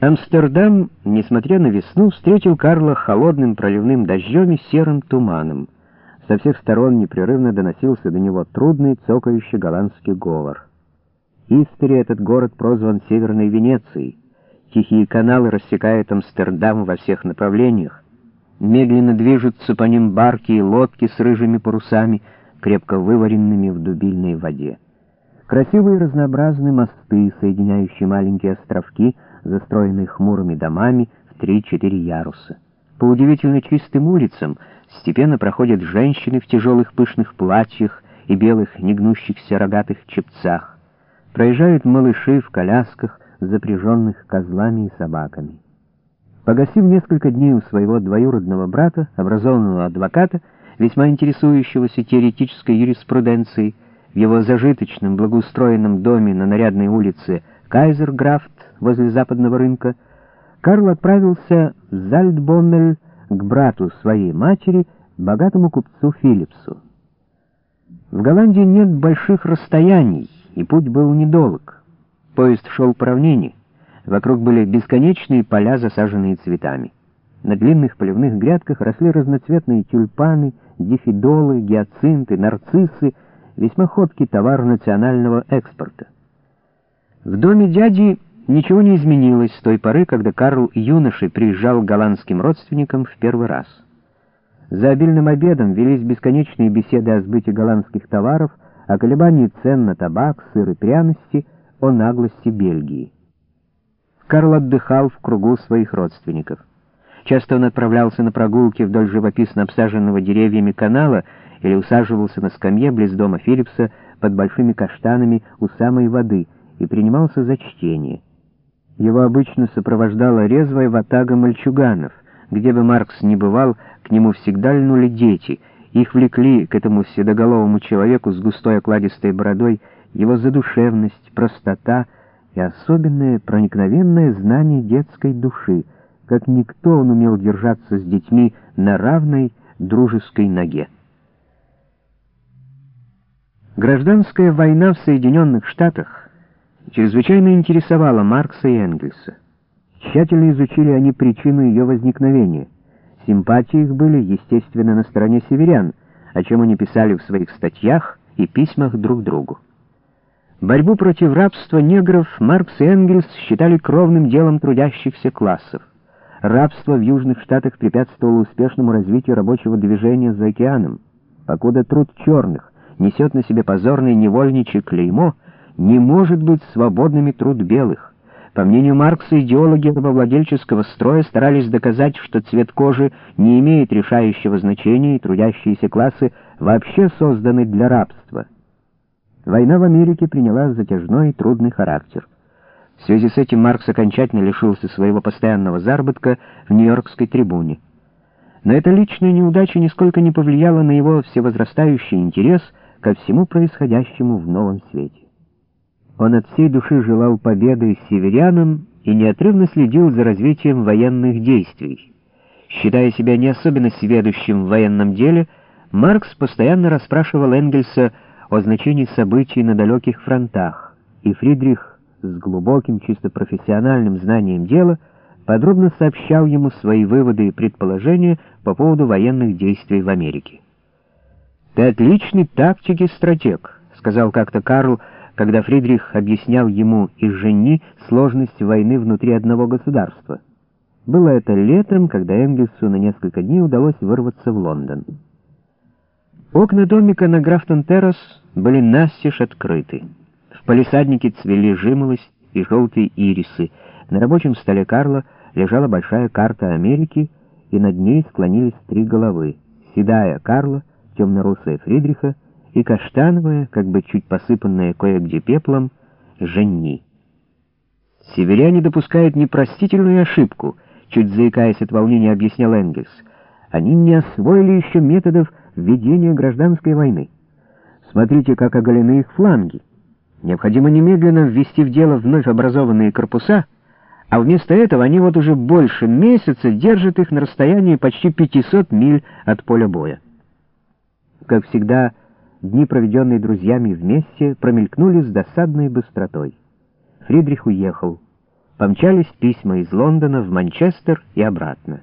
Амстердам, несмотря на весну, встретил Карла холодным проливным дождем и серым туманом. Со всех сторон непрерывно доносился до него трудный цокающий голландский говор. Истори этот город прозван Северной Венецией. Тихие каналы рассекают Амстердам во всех направлениях. Медленно движутся по ним барки и лодки с рыжими парусами, крепко вываренными в дубильной воде. Красивые разнообразные мосты, соединяющие маленькие островки, застроенные хмурыми домами в три-четыре яруса. По удивительно чистым улицам степенно проходят женщины в тяжелых пышных платьях и белых негнущихся рогатых чепцах. Проезжают малыши в колясках, запряженных козлами и собаками. Погасив несколько дней у своего двоюродного брата, образованного адвоката, весьма интересующегося теоретической юриспруденцией, в его зажиточном, благоустроенном доме на нарядной улице Кайзерграфт возле западного рынка, Карл отправился в Зальдбоннель к брату своей матери, богатому купцу Филлипсу. В Голландии нет больших расстояний, и путь был недолг. Поезд шел по равнине. Вокруг были бесконечные поля, засаженные цветами. На длинных поливных грядках росли разноцветные тюльпаны, дифидолы, гиацинты, нарциссы, весьма ходкий товар национального экспорта. В доме дяди ничего не изменилось с той поры, когда Карл юношей приезжал к голландским родственникам в первый раз. За обильным обедом велись бесконечные беседы о сбыте голландских товаров, о колебании цен на табак, сыр и пряности, о наглости Бельгии. Карл отдыхал в кругу своих родственников. Часто он отправлялся на прогулки вдоль живописно обсаженного деревьями канала или усаживался на скамье близ дома Филлипса под большими каштанами у самой воды и принимался за чтение. Его обычно сопровождала резвая ватага мальчуганов. Где бы Маркс ни бывал, к нему всегда льнули дети. Их влекли к этому седоголовому человеку с густой окладистой бородой его задушевность, простота и особенное проникновенное знание детской души. Как никто он умел держаться с детьми на равной дружеской ноге. Гражданская война в Соединенных Штатах чрезвычайно интересовала Маркса и Энгельса. Тщательно изучили они причину ее возникновения. Симпатии их были, естественно, на стороне северян, о чем они писали в своих статьях и письмах друг другу. Борьбу против рабства негров Маркс и Энгельс считали кровным делом трудящихся классов. Рабство в Южных Штатах препятствовало успешному развитию рабочего движения за океаном. Покуда труд черных несет на себе позорное невольничье клеймо, не может быть свободными труд белых. По мнению Маркса, идеологи рабовладельческого строя старались доказать, что цвет кожи не имеет решающего значения, и трудящиеся классы вообще созданы для рабства. Война в Америке приняла затяжной и трудный характер. В связи с этим Маркс окончательно лишился своего постоянного заработка в Нью-Йоркской трибуне. Но эта личная неудача нисколько не повлияла на его всевозрастающий интерес ко всему происходящему в новом свете. Он от всей души желал победы северянам и неотрывно следил за развитием военных действий. Считая себя не особенно сведущим в военном деле, Маркс постоянно расспрашивал Энгельса о значении событий на далеких фронтах, и Фридрих с глубоким, чисто профессиональным знанием дела подробно сообщал ему свои выводы и предположения по поводу военных действий в Америке. «Ты отличный тактик и стратег», — сказал как-то Карл, когда Фридрих объяснял ему и жени сложность войны внутри одного государства. Было это летом, когда Энгельсу на несколько дней удалось вырваться в Лондон. Окна домика на Графтон-Террас были настежь открыты. В палисаднике цвели жимолость и желтые ирисы. На рабочем столе Карла лежала большая карта Америки, и над ней склонились три головы. Седая Карла, темно-русая Фридриха и каштановая, как бы чуть посыпанная кое-где пеплом, Женни. Северяне допускают непростительную ошибку, чуть заикаясь от волнения, объяснял Энгельс. Они не освоили еще методов ведения гражданской войны. Смотрите, как оголены их фланги. Необходимо немедленно ввести в дело вновь образованные корпуса, а вместо этого они вот уже больше месяца держат их на расстоянии почти 500 миль от поля боя. Как всегда, дни, проведенные друзьями вместе, промелькнули с досадной быстротой. Фридрих уехал. помчались письма из Лондона в Манчестер и обратно.